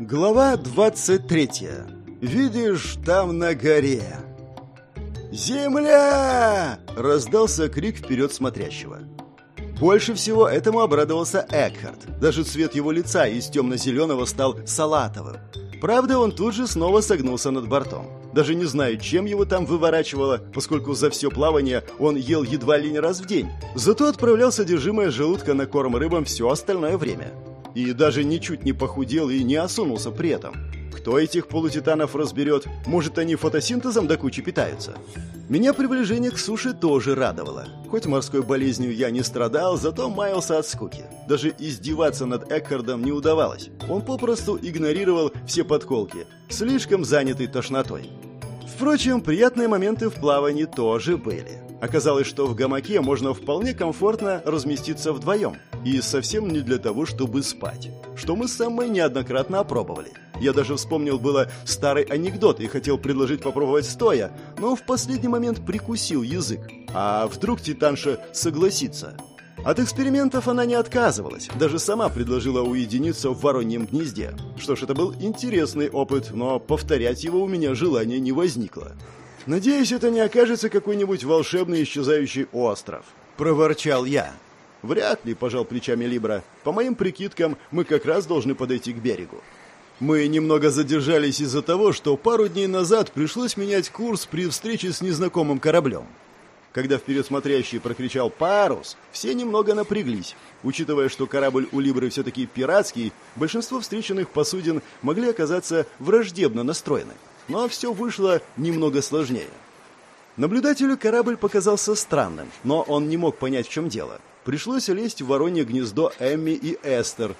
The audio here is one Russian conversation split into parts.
Глава 23. Видишь, там на горе. «Земля!» — раздался крик вперед смотрящего. Больше всего этому обрадовался Экхард. Даже цвет его лица из темно-зеленого стал салатовым. Правда, он тут же снова согнулся над бортом. Даже не знаю, чем его там выворачивало, поскольку за все плавание он ел едва ли не раз в день. Зато отправлял содержимое желудка на корм рыбам все остальное время. И даже ничуть не похудел и не осунулся при этом. Кто этих полутитанов разберет? Может, они фотосинтезом до кучи питаются? Меня приближение к суше тоже радовало. Хоть морской болезнью я не страдал, зато маялся от скуки. Даже издеваться над Экхардом не удавалось. Он попросту игнорировал все подколки, слишком занятый тошнотой. Впрочем, приятные моменты в плавании тоже были. Оказалось, что в гамаке можно вполне комфортно разместиться вдвоем. И совсем не для того, чтобы спать. Что мы с Сэммой неоднократно опробовали. Я даже вспомнил было старый анекдот и хотел предложить попробовать стоя, но в последний момент прикусил язык. А вдруг Титанша согласится? От экспериментов она не отказывалась, даже сама предложила уединиться в вороньем гнезде. Что ж, это был интересный опыт, но повторять его у меня желания не возникло. «Надеюсь, это не окажется какой-нибудь волшебный исчезающий остров», — проворчал я. «Вряд ли», — пожал плечами Либра. «По моим прикидкам, мы как раз должны подойти к берегу». Мы немного задержались из-за того, что пару дней назад пришлось менять курс при встрече с незнакомым кораблем. Когда вперед смотрящий прокричал «Парус!», все немного напряглись. Учитывая, что корабль у Либры все-таки пиратский, большинство встреченных посудин могли оказаться враждебно настроены. Но все вышло немного сложнее. Наблюдателю корабль показался странным, но он не мог понять, в чем дело. Пришлось лезть в воронье гнездо Эмми и Эстер,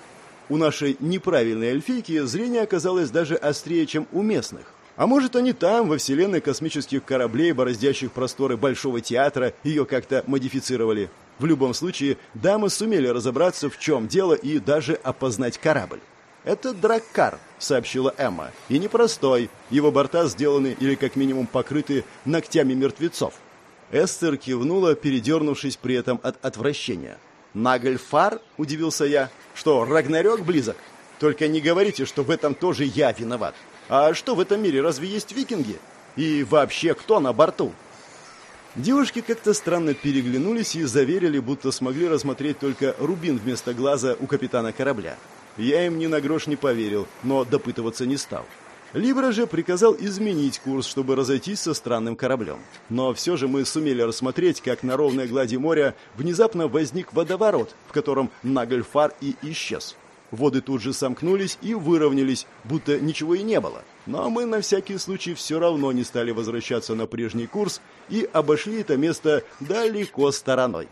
у нашей неправильной эльфийки зрение оказалось даже острее, чем у местных. А может, они там, во вселенной космических кораблей, бороздящих просторы Большого театра, ее как-то модифицировали. В любом случае, дамы сумели разобраться, в чем дело, и даже опознать корабль. «Это Драккар», — сообщила Эмма. «И непростой. Его борта сделаны или как минимум покрыты ногтями мертвецов». Эстер кивнула, передернувшись при этом от отвращения. «Нагльфар?» – удивился я. «Что, Рагнарёк близок? Только не говорите, что в этом тоже я виноват. А что в этом мире, разве есть викинги? И вообще, кто на борту?» Девушки как-то странно переглянулись и заверили, будто смогли рассмотреть только рубин вместо глаза у капитана корабля. Я им ни на грош не поверил, но допытываться не стал. Либра же приказал изменить курс, чтобы разойтись со странным кораблем. Но все же мы сумели рассмотреть, как на ровной глади моря внезапно возник водоворот, в котором Нагльфар и исчез. Воды тут же сомкнулись и выровнялись, будто ничего и не было. Но мы на всякий случай все равно не стали возвращаться на прежний курс и обошли это место далеко стороной.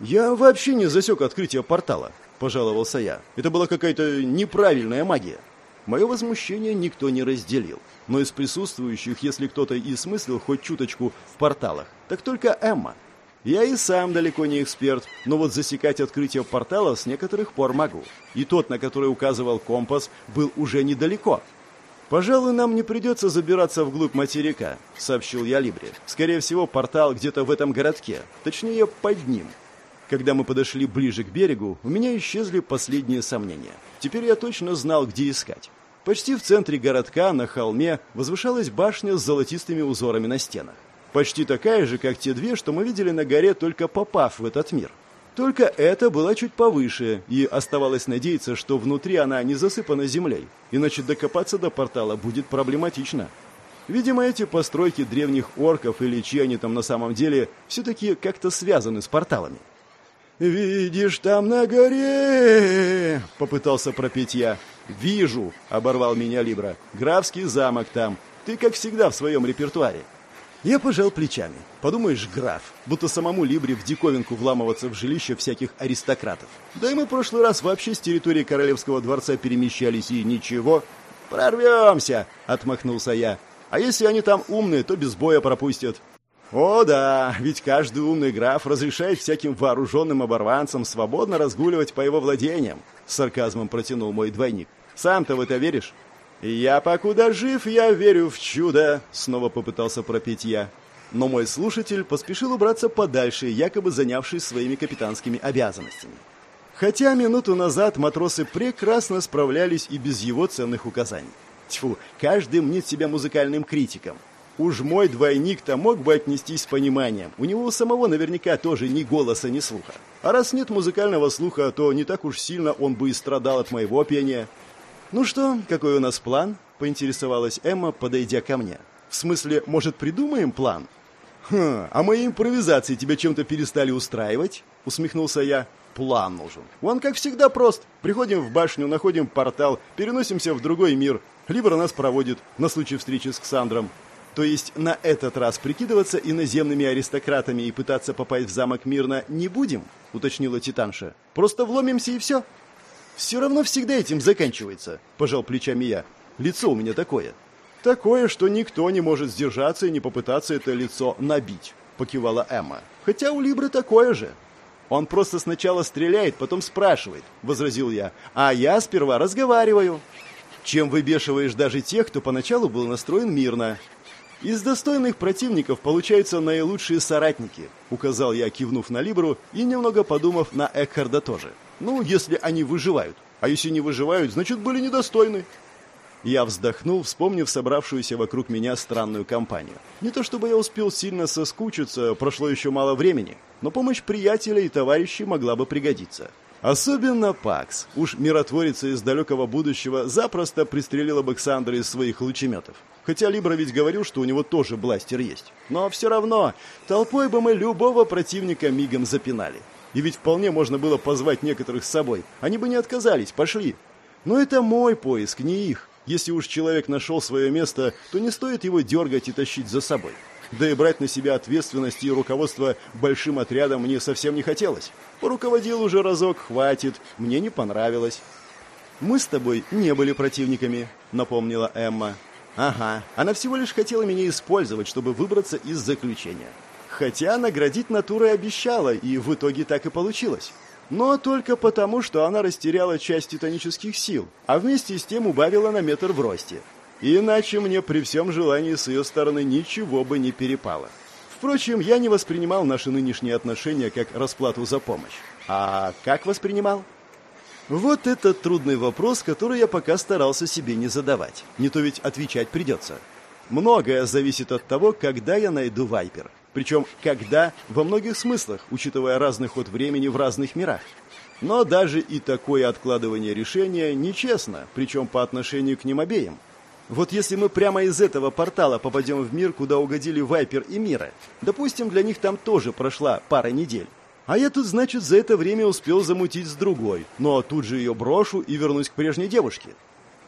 «Я вообще не засек открытие портала», – пожаловался я. «Это была какая-то неправильная магия». Мое возмущение никто не разделил. Но из присутствующих, если кто-то и смыслил хоть чуточку в порталах, так только Эмма. Я и сам далеко не эксперт, но вот засекать открытие портала с некоторых пор могу. И тот, на который указывал компас, был уже недалеко. «Пожалуй, нам не придется забираться вглубь материка», — сообщил я Либре. «Скорее всего, портал где-то в этом городке, точнее, под ним». Когда мы подошли ближе к берегу, у меня исчезли последние сомнения. Теперь я точно знал, где искать. Почти в центре городка, на холме, возвышалась башня с золотистыми узорами на стенах. Почти такая же, как те две, что мы видели на горе, только попав в этот мир. Только это была чуть повыше, и оставалось надеяться, что внутри она не засыпана землей, иначе докопаться до портала будет проблематично. Видимо, эти постройки древних орков или чьи они там на самом деле все-таки как-то связаны с порталами. «Видишь, там на горе...» — попытался пропеть я. «Вижу», — оборвал меня Либра. «Графский замок там. Ты, как всегда, в своем репертуаре». Я пожал плечами. Подумаешь, граф, будто самому Либре в диковинку вламываться в жилище всяких аристократов. Да и мы в прошлый раз вообще с территории Королевского дворца перемещались, и ничего. «Прорвемся!» — отмахнулся я. «А если они там умные, то без боя пропустят. О да, ведь каждый умный граф разрешает всяким вооруженным оборванцам свободно разгуливать по его владениям, сарказмом протянул мой двойник. Сам-то в это веришь? Я покуда жив, я верю в чудо, снова попытался пропеть я. Но мой слушатель поспешил убраться подальше, якобы занявшись своими капитанскими обязанностями. Хотя минуту назад матросы прекрасно справлялись и без его ценных указаний. Тьфу, каждый мнит себя музыкальным критиком. Уж мой двойник-то мог бы отнестись с пониманием. У него у самого наверняка тоже ни голоса, ни слуха. А раз нет музыкального слуха, то не так уж сильно он бы и страдал от моего пения. «Ну что, какой у нас план?» – поинтересовалась Эмма, подойдя ко мне. «В смысле, может, придумаем план?» «Хм, а мои импровизации тебя чем-то перестали устраивать?» – усмехнулся я план нужен. Он, как всегда, прост. Приходим в башню, находим портал, переносимся в другой мир. Либо нас проводит на случай встречи с Ксандром. То есть на этот раз прикидываться иноземными аристократами и пытаться попасть в замок мирно не будем, уточнила Титанша. Просто вломимся и все. Все равно всегда этим заканчивается, пожал плечами я. Лицо у меня такое. Такое, что никто не может сдержаться и не попытаться это лицо набить, покивала Эмма. Хотя у Либры такое же. Он просто сначала стреляет, потом спрашивает, возразил я. А я сперва разговариваю. Чем выбешиваешь даже тех, кто поначалу был настроен мирно. Из достойных противников получаются наилучшие соратники, указал я, кивнув на Либру и немного подумав на Экхарда тоже. Ну, если они выживают. А если не выживают, значит, были недостойны. Я вздохнул, вспомнив собравшуюся вокруг меня странную компанию. Не то чтобы я успел сильно соскучиться, прошло еще мало времени, но помощь приятеля и товарищей могла бы пригодиться. Особенно Пакс. Уж миротворица из далекого будущего запросто пристрелила бы Ксандра из своих лучеметов. Хотя Либра ведь говорил, что у него тоже бластер есть. Но все равно, толпой бы мы любого противника мигом запинали. И ведь вполне можно было позвать некоторых с собой. Они бы не отказались, пошли. Но это мой поиск, не их. Если уж человек нашел свое место, то не стоит его дергать и тащить за собой. Да и брать на себя ответственность и руководство большим отрядом мне совсем не хотелось. Поруководил уже разок, хватит, мне не понравилось. «Мы с тобой не были противниками», — напомнила Эмма. «Ага, она всего лишь хотела меня использовать, чтобы выбраться из заключения. Хотя наградить натурой обещала, и в итоге так и получилось но только потому, что она растеряла часть титанических сил, а вместе с тем убавила на метр в росте. Иначе мне при всем желании с ее стороны ничего бы не перепало. Впрочем, я не воспринимал наши нынешние отношения как расплату за помощь. А как воспринимал? Вот это трудный вопрос, который я пока старался себе не задавать. Не то ведь отвечать придется. Многое зависит от того, когда я найду Вайпер. Причем «когда» во многих смыслах, учитывая разный ход времени в разных мирах. Но даже и такое откладывание решения нечестно, причем по отношению к ним обеим. Вот если мы прямо из этого портала попадем в мир, куда угодили Вайпер и Мира, допустим, для них там тоже прошла пара недель. А я тут, значит, за это время успел замутить с другой, но тут же ее брошу и вернусь к прежней девушке.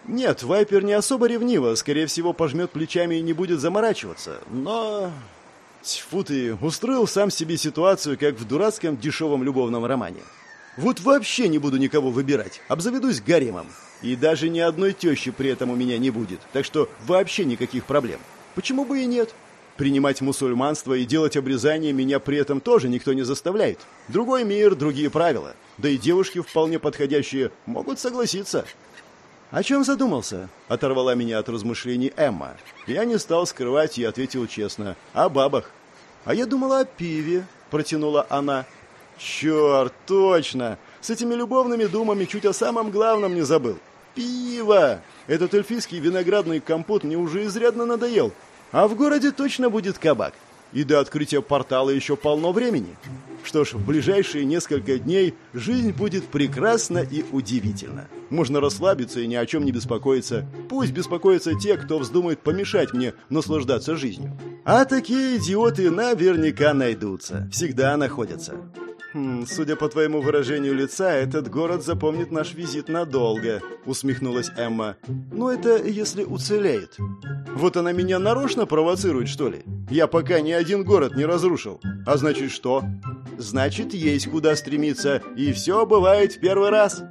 Нет, Вайпер не особо ревнива, скорее всего, пожмет плечами и не будет заморачиваться, но Тьфу ты, устроил сам себе ситуацию, как в дурацком дешевом любовном романе. Вот вообще не буду никого выбирать, обзаведусь гаремом. И даже ни одной тещи при этом у меня не будет, так что вообще никаких проблем. Почему бы и нет? Принимать мусульманство и делать обрезание меня при этом тоже никто не заставляет. Другой мир, другие правила. Да и девушки вполне подходящие могут согласиться. «О чем задумался?» — оторвала меня от размышлений Эмма. Я не стал скрывать и ответил честно. «О бабах». «А я думала о пиве», — протянула она. «Черт, точно! С этими любовными думами чуть о самом главном не забыл. Пиво! Этот эльфийский виноградный компот мне уже изрядно надоел. А в городе точно будет кабак. И до открытия портала еще полно времени. Что ж, в ближайшие несколько дней жизнь будет прекрасна и удивительна. Можно расслабиться и ни о чем не беспокоиться. Пусть беспокоятся те, кто вздумает помешать мне наслаждаться жизнью. А такие идиоты наверняка найдутся. Всегда находятся. Хм, судя по твоему выражению лица, этот город запомнит наш визит надолго, усмехнулась Эмма. Но это если уцелеет. Вот она меня нарочно провоцирует, что ли? Я пока ни один город не разрушил. А значит что? Значит, есть куда стремиться, и все бывает в первый раз.